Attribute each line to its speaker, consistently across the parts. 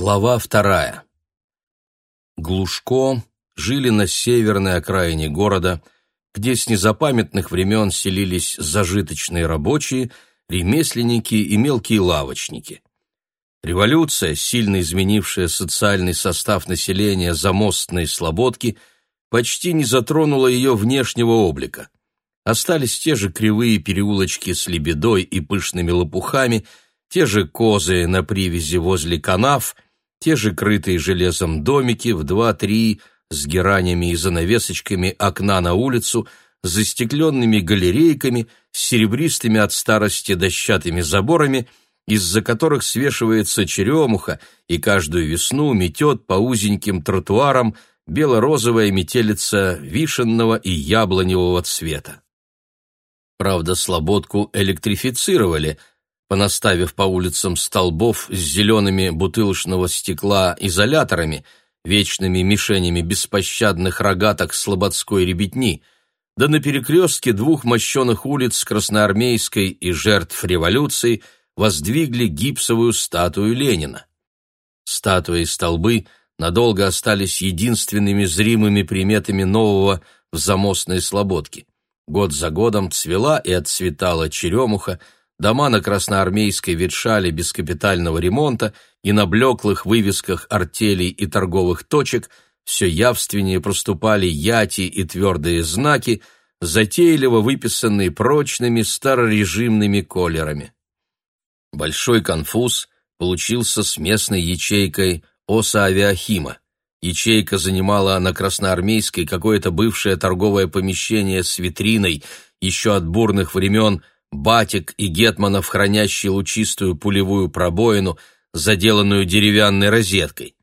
Speaker 1: Глава вторая. Глушко жили на северной окраине города, где с незапамятных времен селились зажиточные рабочие, ремесленники и мелкие лавочники. Революция, сильно изменившая социальный состав населения замостной мостные слободки, почти не затронула ее внешнего облика. Остались те же кривые переулочки с лебедой и пышными лопухами, те же козы на привязи возле канав – те же крытые железом домики в два-три с геранями и занавесочками окна на улицу, застекленными галерейками, с серебристыми от старости дощатыми заборами, из-за которых свешивается черемуха и каждую весну метет по узеньким тротуарам бело-розовая метелица вишенного и яблоневого цвета. Правда, слободку электрифицировали – Понаставив по улицам столбов с зелеными бутылочного стекла изоляторами, вечными мишенями беспощадных рогаток слободской ребятни, да на перекрестке двух мощенных улиц Красноармейской и жертв революции воздвигли гипсовую статую Ленина. Статуи и столбы надолго остались единственными зримыми приметами нового в замостной слободке. Год за годом цвела и отцветала черемуха, дома на Красноармейской ветшали без капитального ремонта и на блеклых вывесках артелей и торговых точек все явственнее проступали яти и твердые знаки, затейливо выписанные прочными старорежимными колерами. Большой конфуз получился с местной ячейкой Оса Авиахима. Ячейка занимала на Красноармейской какое-то бывшее торговое помещение с витриной еще от бурных времен – Батик и Гетманов, хранящие лучистую пулевую пробоину, заделанную деревянной розеткой.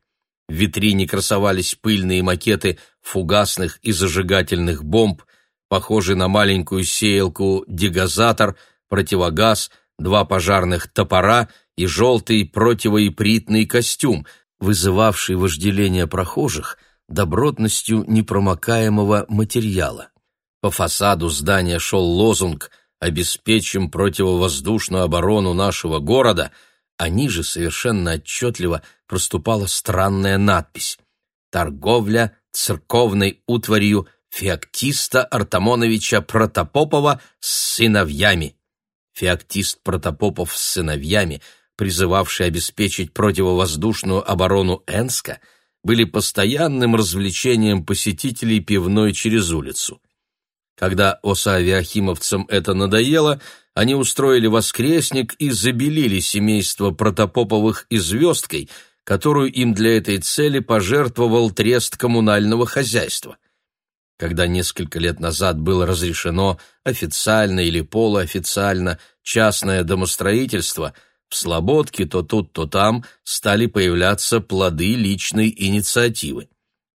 Speaker 1: В витрине красовались пыльные макеты фугасных и зажигательных бомб, похожие на маленькую сеялку дегазатор, противогаз, два пожарных топора и желтый противоипритный костюм, вызывавший вожделение прохожих добротностью непромокаемого материала. По фасаду здания шел лозунг – обеспечим противовоздушную оборону нашего города, а ниже совершенно отчетливо проступала странная надпись «Торговля церковной утварью Феоктиста Артамоновича Протопопова с сыновьями». Феоктист Протопопов с сыновьями, призывавший обеспечить противовоздушную оборону Энска, были постоянным развлечением посетителей пивной через улицу. Когда Осаве Ахимовцам это надоело, они устроили воскресник и забелили семейство Протопоповых и звездкой, которую им для этой цели пожертвовал трест коммунального хозяйства. Когда несколько лет назад было разрешено официально или полуофициально частное домостроительство, в Слободке то тут, то там стали появляться плоды личной инициативы.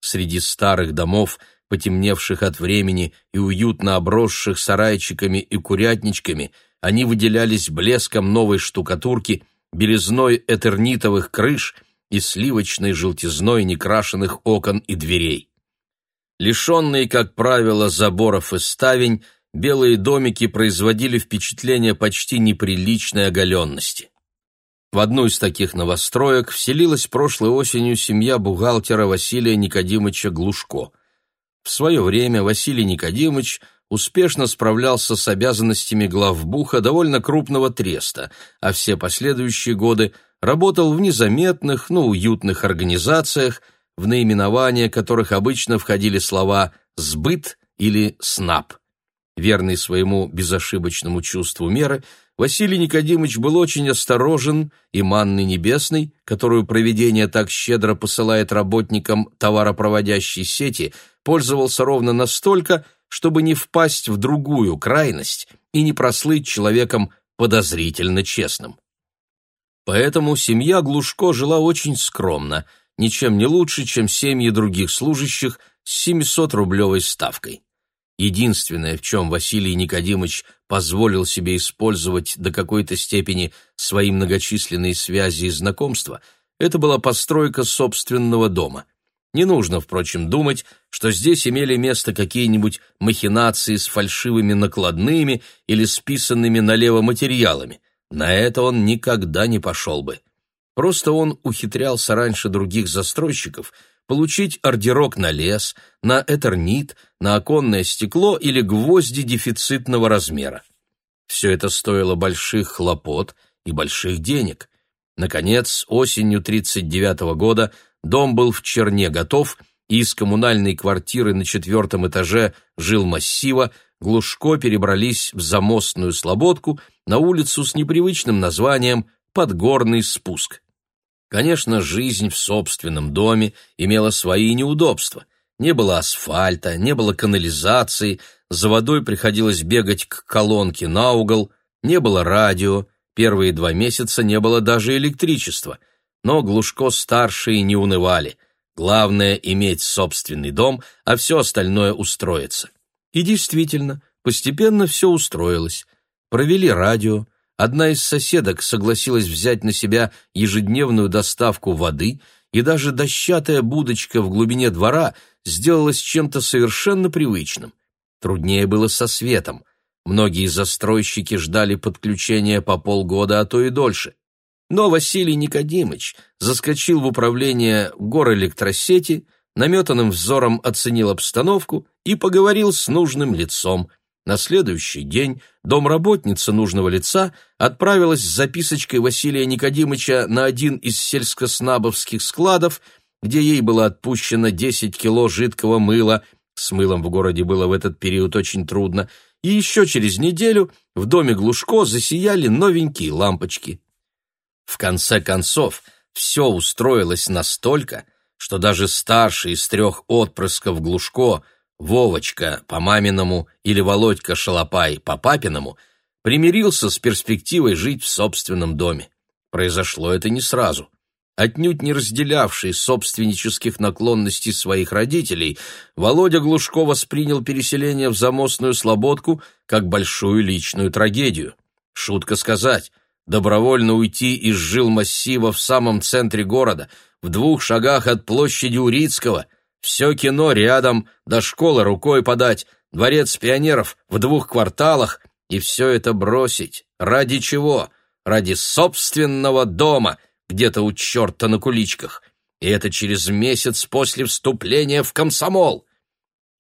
Speaker 1: Среди старых домов – потемневших от времени и уютно обросших сарайчиками и курятничками, они выделялись блеском новой штукатурки, белизной этернитовых крыш и сливочной желтизной некрашенных окон и дверей. Лишенные, как правило, заборов и ставень, белые домики производили впечатление почти неприличной оголенности. В одну из таких новостроек вселилась прошлой осенью семья бухгалтера Василия Никодимовича Глушко. В свое время Василий Никодимович успешно справлялся с обязанностями главбуха довольно крупного треста, а все последующие годы работал в незаметных, но уютных организациях, в наименования которых обычно входили слова «сбыт» или «снаб». Верный своему безошибочному чувству меры – Василий Никодимович был очень осторожен, и манны небесной, которую проведение так щедро посылает работникам товаропроводящей сети, пользовался ровно настолько, чтобы не впасть в другую крайность и не прослыть человеком подозрительно честным. Поэтому семья Глушко жила очень скромно, ничем не лучше, чем семьи других служащих с 700-рублевой ставкой. Единственное, в чем Василий Никодимович позволил себе использовать до какой-то степени свои многочисленные связи и знакомства, это была постройка собственного дома. Не нужно, впрочем, думать, что здесь имели место какие-нибудь махинации с фальшивыми накладными или списанными налево материалами. На это он никогда не пошел бы. Просто он ухитрялся раньше других застройщиков – получить ордерок на лес, на этернит, на оконное стекло или гвозди дефицитного размера. Все это стоило больших хлопот и больших денег. Наконец, осенью 1939 года дом был в черне готов, и из коммунальной квартиры на четвертом этаже жил массива Глушко перебрались в замостную слободку на улицу с непривычным названием «Подгорный спуск». Конечно, жизнь в собственном доме имела свои неудобства. Не было асфальта, не было канализации, за водой приходилось бегать к колонке на угол, не было радио, первые два месяца не было даже электричества. Но Глушко-старшие не унывали. Главное — иметь собственный дом, а все остальное устроится. И действительно, постепенно все устроилось. Провели радио, Одна из соседок согласилась взять на себя ежедневную доставку воды, и даже дощатая будочка в глубине двора сделалась чем-то совершенно привычным. Труднее было со светом. Многие застройщики ждали подключения по полгода, а то и дольше. Но Василий Никодимович заскочил в управление горэлектросети, наметанным взором оценил обстановку и поговорил с нужным лицом. На следующий день домработница нужного лица отправилась с записочкой Василия Никодимыча на один из сельскоснабовских складов, где ей было отпущено 10 кило жидкого мыла, с мылом в городе было в этот период очень трудно, и еще через неделю в доме Глушко засияли новенькие лампочки. В конце концов, все устроилось настолько, что даже старший из трех отпрысков Глушко – Вовочка по-маминому или Володька Шалопай по-папиному примирился с перспективой жить в собственном доме. Произошло это не сразу. Отнюдь не разделявший собственнических наклонностей своих родителей, Володя Глушко воспринял переселение в Замостную Слободку как большую личную трагедию. Шутка сказать, добровольно уйти из жилмассива в самом центре города, в двух шагах от площади Урицкого – все кино рядом, до школы рукой подать, дворец пионеров в двух кварталах, и все это бросить. Ради чего? Ради собственного дома, где-то у черта на куличках. И это через месяц после вступления в комсомол.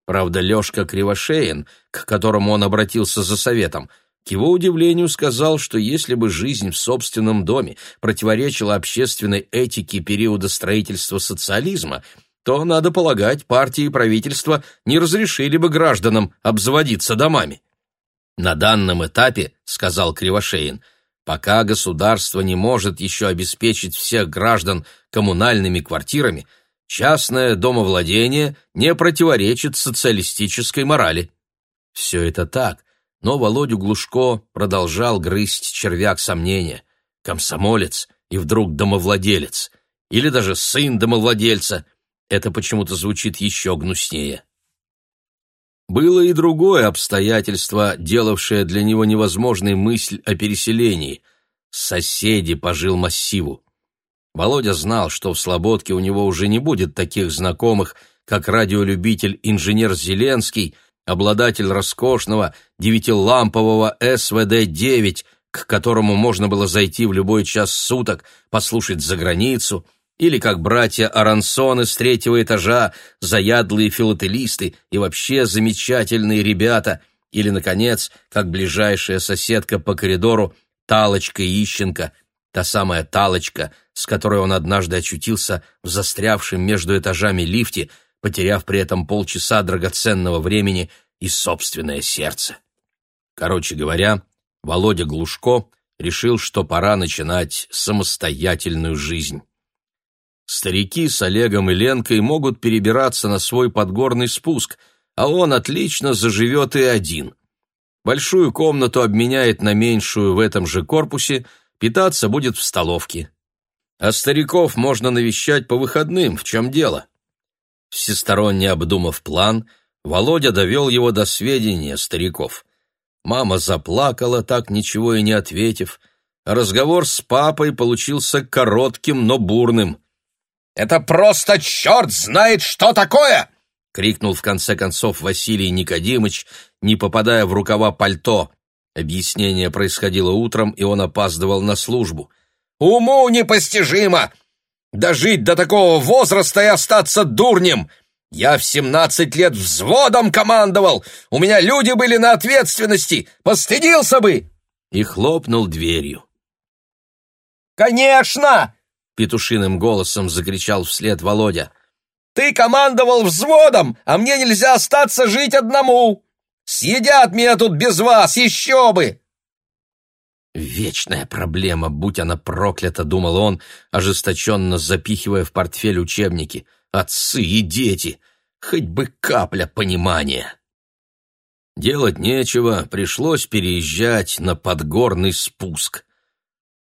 Speaker 1: Правда, Лешка Кривошеин, к которому он обратился за советом, к его удивлению сказал, что если бы жизнь в собственном доме противоречила общественной этике периода строительства социализма – то, надо полагать, партии и правительство не разрешили бы гражданам обзаводиться домами. «На данном этапе, — сказал Кривошеин, — пока государство не может еще обеспечить всех граждан коммунальными квартирами, частное домовладение не противоречит социалистической морали». Все это так, но Володю Глушко продолжал грызть червяк сомнения. Комсомолец и вдруг домовладелец, или даже сын домовладельца — это почему-то звучит еще гнуснее. Было и другое обстоятельство, делавшее для него невозможной мысль о переселении. Соседи пожил массиву. Володя знал, что в Слободке у него уже не будет таких знакомых, как радиолюбитель инженер Зеленский, обладатель роскошного девятилампового СВД-9, к которому можно было зайти в любой час суток, послушать за границу — или как братья Аронсоны с третьего этажа, заядлые филателисты и вообще замечательные ребята, или, наконец, как ближайшая соседка по коридору Талочка Ищенко, та самая Талочка, с которой он однажды очутился в застрявшем между этажами лифте, потеряв при этом полчаса драгоценного времени и собственное сердце. Короче говоря, Володя Глушко решил, что пора начинать самостоятельную жизнь. Старики с Олегом и Ленкой могут перебираться на свой подгорный спуск, а он отлично заживет и один. Большую комнату обменяет на меньшую в этом же корпусе, питаться будет в столовке. А стариков можно навещать по выходным, в чем дело. Всесторонне обдумав план, Володя довел его до сведения стариков. Мама заплакала, так ничего и не ответив. Разговор с папой получился коротким, но бурным – это просто черт знает, что такое!» — крикнул в конце концов Василий Никодимыч, не попадая в рукава пальто. Объяснение происходило утром, и он опаздывал на службу.
Speaker 2: «Уму непостижимо! Дожить до такого возраста и остаться дурнем! Я в семнадцать лет взводом командовал! У меня люди были на ответственности! Постыдился бы!»
Speaker 1: И хлопнул дверью.
Speaker 2: «Конечно!»
Speaker 1: петушиным голосом закричал вслед Володя.
Speaker 2: «Ты командовал взводом, а мне нельзя остаться жить одному! Съедят меня тут без вас, еще бы!»
Speaker 1: «Вечная проблема, будь она проклята!» — думал он, ожесточенно запихивая в портфель учебники. «Отцы и дети! Хоть бы капля понимания!» Делать нечего, пришлось переезжать на подгорный спуск.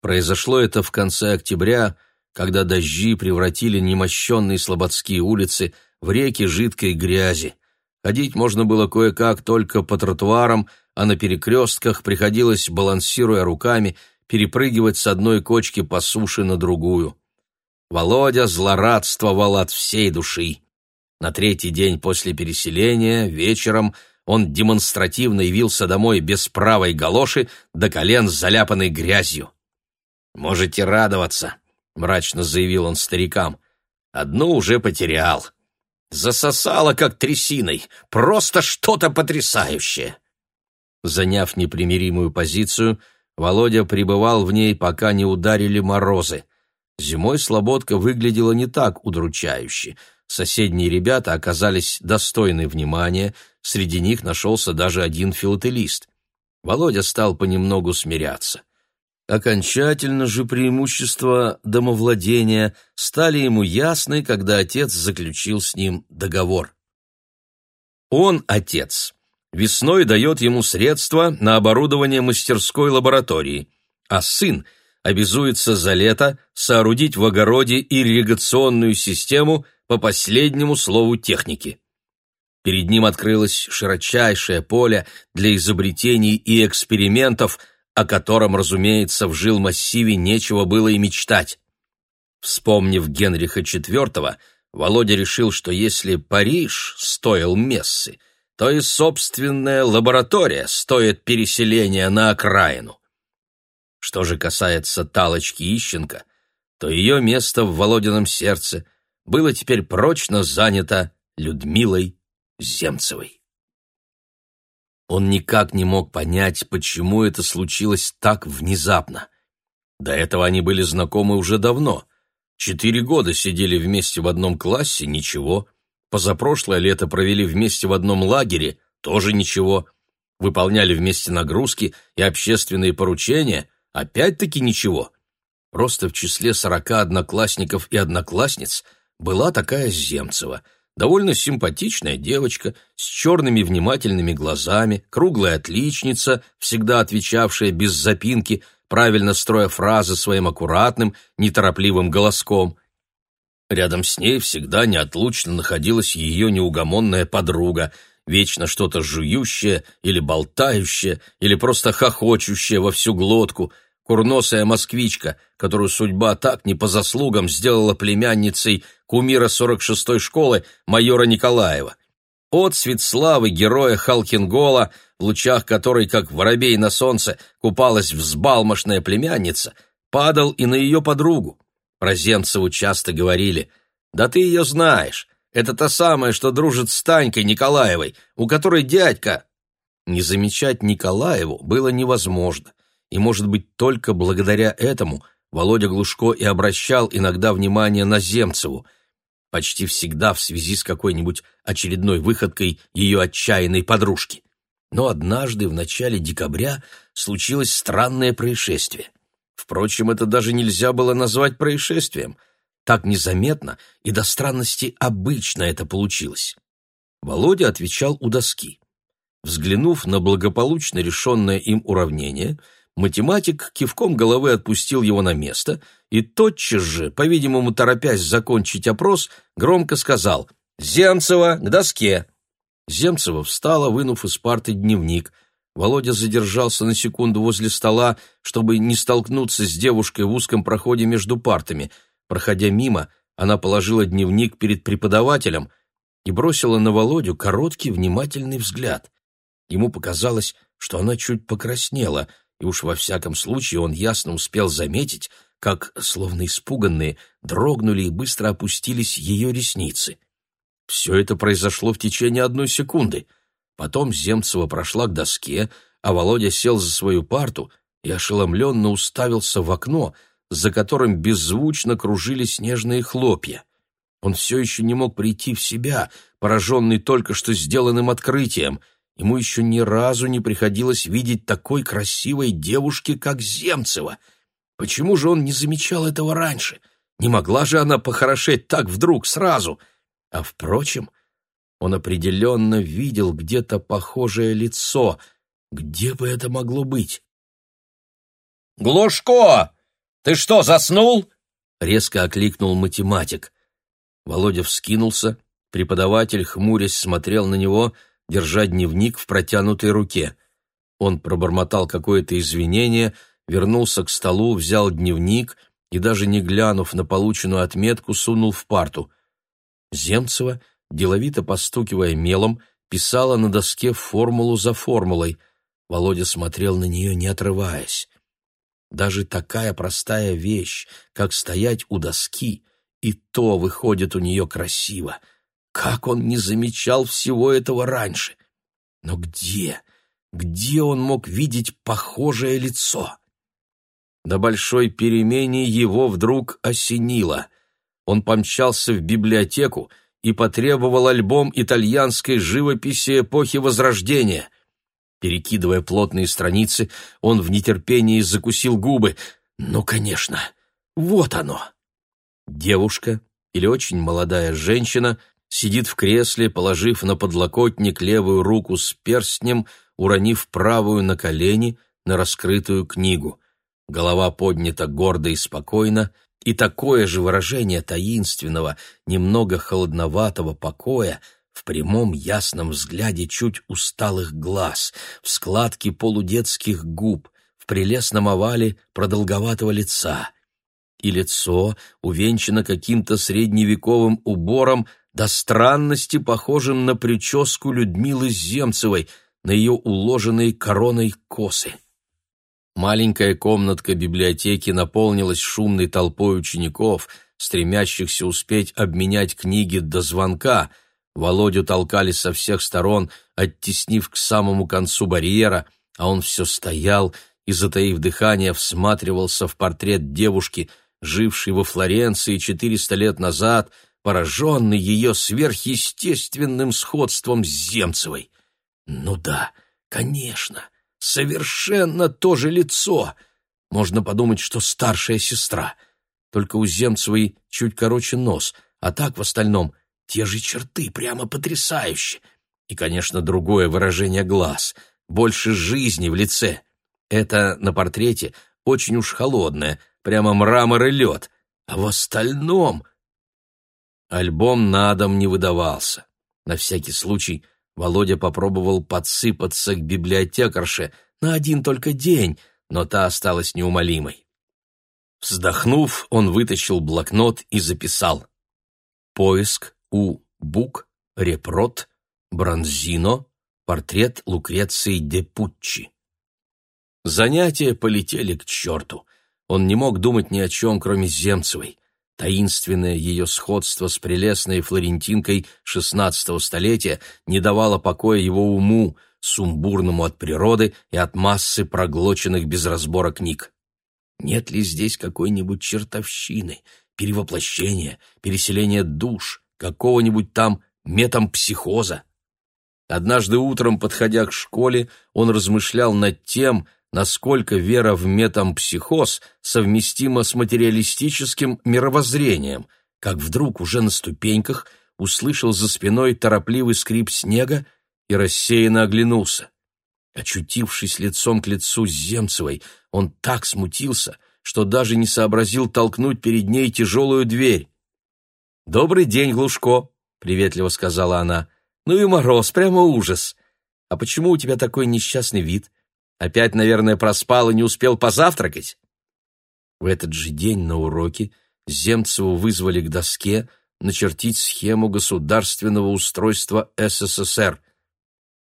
Speaker 1: Произошло это в конце октября, когда дожди превратили немощенные слободские улицы в реки жидкой грязи. Ходить можно было кое-как только по тротуарам, а на перекрестках приходилось, балансируя руками, перепрыгивать с одной кочки по суше на другую. Володя злорадствовал от всей души. На третий день после переселения, вечером, он демонстративно явился домой без правой галоши, до колен заляпанной грязью. «Можете радоваться», — мрачно заявил он старикам. «Одну уже потерял. Засосало, как трясиной. Просто что-то потрясающее!» Заняв непримиримую позицию, Володя пребывал в ней, пока не ударили морозы. Зимой слободка выглядела не так удручающе. Соседние ребята оказались достойны внимания, среди них нашелся даже один филателист. Володя стал понемногу смиряться — Окончательно же преимущества домовладения стали ему ясны, когда отец заключил с ним договор. Он, отец, весной дает ему средства на оборудование мастерской лаборатории, а сын обязуется за лето соорудить в огороде ирригационную систему по последнему слову техники. Перед ним открылось широчайшее поле для изобретений и экспериментов – о котором, разумеется, в жил массиве нечего было и мечтать. Вспомнив Генриха IV, Володя решил, что если Париж стоил мессы, то и собственная лаборатория стоит переселения на окраину. Что же касается Талочки Ищенко, то ее место в Володином сердце было теперь прочно занято Людмилой Земцевой. Он никак не мог понять, почему это случилось так внезапно. До этого они были знакомы уже давно. Четыре года сидели вместе в одном классе, ничего. Позапрошлое лето провели вместе в одном лагере, тоже ничего. Выполняли вместе нагрузки и общественные поручения, опять-таки ничего. Просто в числе сорока одноклассников и одноклассниц была такая Земцева — Довольно симпатичная девочка с черными внимательными глазами, круглая отличница, всегда отвечавшая без запинки, правильно строя фразы своим аккуратным, неторопливым голоском. Рядом с ней всегда неотлучно находилась ее неугомонная подруга, вечно что-то жующая или болтающая, или просто хохочущая во всю глотку — курносая москвичка, которую судьба так не по заслугам сделала племянницей кумира 46-й школы майора Николаева. Отцвет славы героя Халкингола, в лучах которой, как воробей на солнце, купалась взбалмошная племянница, падал и на ее подругу. Розенцеву часто говорили «Да ты ее знаешь, это та самая, что дружит с Танькой Николаевой, у которой дядька». Не замечать Николаеву было невозможно – и, может быть, только благодаря этому Володя Глушко и обращал иногда внимание на Земцеву, почти всегда в связи с какой-нибудь очередной выходкой ее отчаянной подружки. Но однажды в начале декабря случилось странное происшествие. Впрочем, это даже нельзя было назвать происшествием. Так незаметно и до странности обычно это получилось. Володя отвечал у доски. Взглянув на благополучно решенное им уравнение, Математик кивком головы отпустил его на место и тотчас же, по-видимому, торопясь закончить опрос, громко сказал «Земцева, к доске!». Земцева встала, вынув из парты дневник. Володя задержался на секунду возле стола, чтобы не столкнуться с девушкой в узком проходе между партами. Проходя мимо, она положила дневник перед преподавателем и бросила на Володю короткий внимательный взгляд. Ему показалось, что она чуть покраснела — и уж во всяком случае он ясно успел заметить, как, словно испуганные, дрогнули и быстро опустились ее ресницы. Все это произошло в течение одной секунды. Потом Земцева прошла к доске, а Володя сел за свою парту и ошеломленно уставился в окно, за которым беззвучно кружили снежные хлопья. Он все еще не мог прийти в себя, пораженный только что сделанным открытием — Ему еще ни разу не приходилось видеть такой красивой девушки, как Земцева. Почему же он не замечал этого раньше? Не могла же она похорошеть так вдруг, сразу. А впрочем, он определенно видел где-то похожее лицо. Где бы это могло быть?
Speaker 2: «Глушко! Ты что, заснул?»
Speaker 1: — резко окликнул математик. Володя вскинулся, преподаватель, хмурясь, смотрел на него — держа дневник в протянутой руке. Он пробормотал какое-то извинение, вернулся к столу, взял дневник и, даже не глянув на полученную отметку, сунул в парту. Земцева, деловито постукивая мелом, писала на доске формулу за формулой. Володя смотрел на нее, не отрываясь. Даже такая простая вещь, как стоять у доски, и то выходит у нее красиво — как он не замечал всего этого раньше? Но где, где он мог видеть похожее лицо? До большой перемене его вдруг осенило. Он помчался в библиотеку и потребовал альбом итальянской живописи эпохи Возрождения. Перекидывая плотные страницы, он в нетерпении закусил губы. «Ну, конечно, вот оно!» Девушка или очень молодая женщина сидит в кресле, положив на подлокотник левую руку с перстнем, уронив правую на колени на раскрытую книгу. Голова поднята гордо и спокойно, и такое же выражение таинственного, немного холодноватого покоя в прямом ясном взгляде чуть усталых глаз, в складке полудетских губ, в прелестном овале продолговатого лица. И лицо увенчано каким-то средневековым убором, до странности похожим на прическу Людмилы Земцевой, на ее уложенные короной косы. Маленькая комнатка библиотеки наполнилась шумной толпой учеников, стремящихся успеть обменять книги до звонка. Володю толкали со всех сторон, оттеснив к самому концу барьера, а он все стоял и, затаив дыхание, всматривался в портрет девушки, жившей во Флоренции 400 лет назад — пораженный ее сверхъестественным сходством с Земцевой. Ну да, конечно, совершенно то же лицо. Можно подумать, что старшая сестра. Только у Земцевой чуть короче нос, а так в остальном те же черты, прямо потрясающе. И, конечно, другое выражение глаз, больше жизни в лице. Это на портрете очень уж холодное, прямо мрамор и лед. А в остальном Альбом на дом не выдавался. На всякий случай Володя попробовал подсыпаться к библиотекарше на один только день, но та осталась неумолимой. Вздохнув, он вытащил блокнот и записал. Поиск у Бук, Репрот, Бронзино, портрет Лукреции Депуччи. Занятия полетели к черту. Он не мог думать ни о чем, кроме Земцевой. Таинственное ее сходство с прелестной флорентинкой XVI столетия не давало покоя его уму, сумбурному от природы и от массы проглоченных без разбора книг. Нет ли здесь какой-нибудь чертовщины, перевоплощения, переселения душ, какого-нибудь там метампсихоза? Однажды утром, подходя к школе, он размышлял над тем, насколько вера в метампсихоз совместима с материалистическим мировоззрением, как вдруг уже на ступеньках услышал за спиной торопливый скрип снега и рассеянно оглянулся. Очутившись лицом к лицу с Земцевой, он так смутился, что даже не сообразил толкнуть перед ней тяжелую дверь. «Добрый день, Глушко!» — приветливо сказала она. «Ну и мороз, прямо ужас! А почему у тебя такой несчастный вид? Опять, наверное, проспал и не успел позавтракать. В этот же день на уроке Земцеву вызвали к доске начертить схему государственного устройства СССР.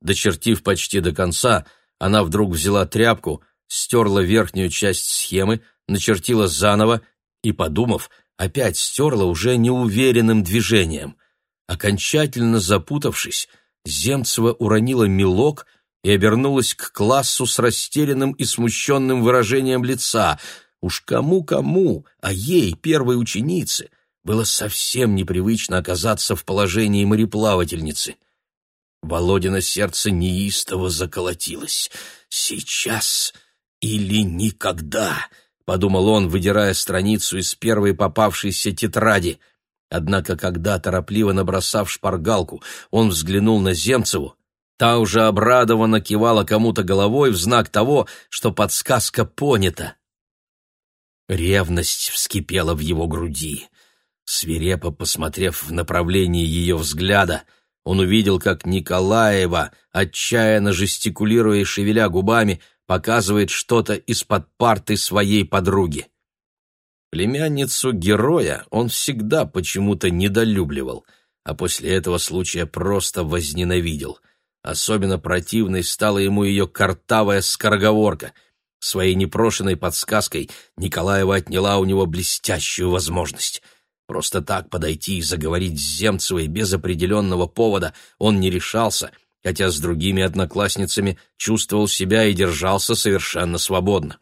Speaker 1: Дочертив почти до конца, она вдруг взяла тряпку, стерла верхнюю часть схемы, начертила заново и, подумав, опять стерла уже неуверенным движением. Окончательно запутавшись, Земцева уронила мелок — и обернулась к классу с растерянным и смущенным выражением лица. Уж кому-кому, а ей, первой ученице, было совсем непривычно оказаться в положении мореплавательницы. Володина сердце неистово заколотилось. «Сейчас или никогда!» — подумал он, выдирая страницу из первой попавшейся тетради. Однако, когда, торопливо набросав шпаргалку, он взглянул на Земцеву, Та уже обрадованно кивала кому-то головой в знак того, что подсказка понята. Ревность вскипела в его груди. Свирепо посмотрев в направлении ее взгляда, он увидел, как Николаева, отчаянно жестикулируя и шевеля губами, показывает что-то из-под парты своей подруги. Племянницу героя он всегда почему-то недолюбливал, а после этого случая просто возненавидел — Особенно противной стала ему ее картавая скороговорка. Своей непрошенной подсказкой Николаева отняла у него блестящую возможность. Просто так подойти и заговорить с Земцевой без определенного повода он не решался, хотя с другими одноклассницами чувствовал себя и держался совершенно свободно.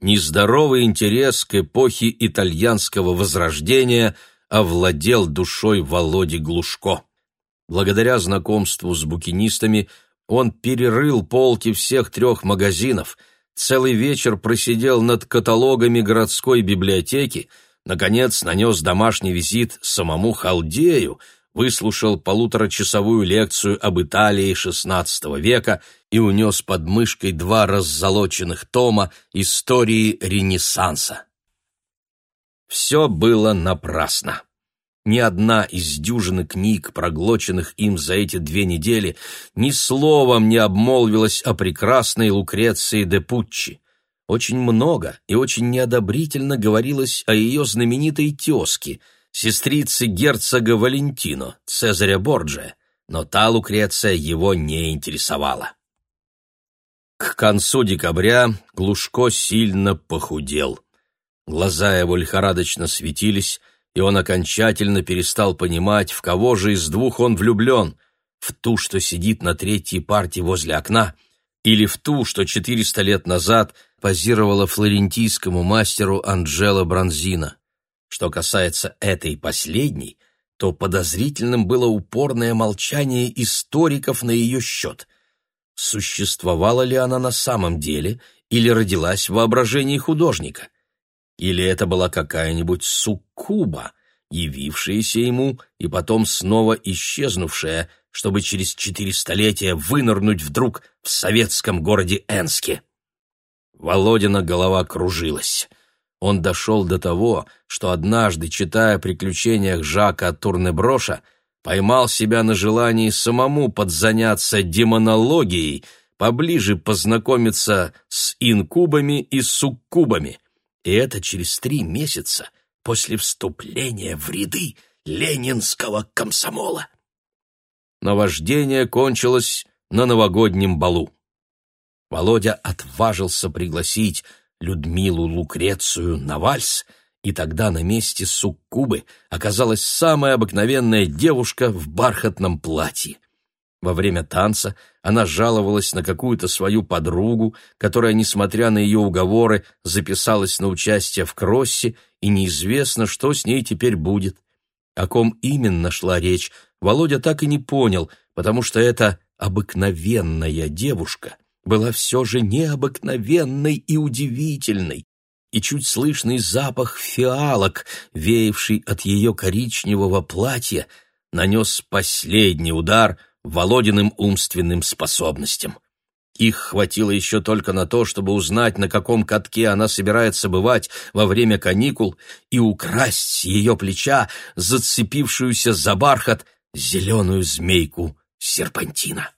Speaker 1: Нездоровый интерес к эпохе итальянского возрождения овладел душой Володи Глушко. Благодаря знакомству с букинистами он перерыл полки всех трех магазинов, целый вечер просидел над каталогами городской библиотеки, наконец нанес домашний визит самому Халдею, выслушал полуторачасовую лекцию об Италии XVI века и унес под мышкой два раззолоченных тома истории Ренессанса. Все было напрасно. Ни одна из дюжины книг, проглоченных им за эти две недели, ни словом не обмолвилась о прекрасной Лукреции де Пуччи. Очень много и очень неодобрительно говорилось о ее знаменитой тезке, сестрице герцога Валентино, Цезаря Борджия, но та Лукреция его не интересовала. К концу декабря Глушко сильно похудел. Глаза его лихорадочно светились, и он окончательно перестал понимать, в кого же из двух он влюблен, в ту, что сидит на третьей партии возле окна, или в ту, что 400 лет назад позировала флорентийскому мастеру Анджело Бронзино. Что касается этой последней, то подозрительным было упорное молчание историков на ее счет. Существовала ли она на самом деле или родилась в воображении художника? Или это была какая-нибудь суккуба, явившаяся ему и потом снова исчезнувшая, чтобы через четыре столетия вынырнуть вдруг в советском городе Энске. Володина голова кружилась. Он дошел до того, что однажды, читая о приключениях Жака Турнеброша, поймал себя на желании самому подзаняться демонологией, поближе познакомиться с инкубами и суккубами. И это через три месяца после вступления в ряды ленинского комсомола. Наваждение кончилось на новогоднем балу. Володя отважился пригласить Людмилу Лукрецию на вальс, и тогда на месте суккубы оказалась самая обыкновенная девушка в бархатном платье. Во время танца она жаловалась на какую-то свою подругу, которая, несмотря на ее уговоры, записалась на участие в кроссе, и неизвестно, что с ней теперь будет. О ком именно шла речь, Володя так и не понял, потому что эта обыкновенная девушка была все же необыкновенной и удивительной, и чуть слышный запах фиалок, веявший от ее коричневого платья, нанес последний удар — Володиным умственным способностям. Их хватило еще только на то, чтобы узнать, на каком катке она собирается бывать во время каникул и украсть с ее плеча зацепившуюся за бархат зеленую змейку серпантина.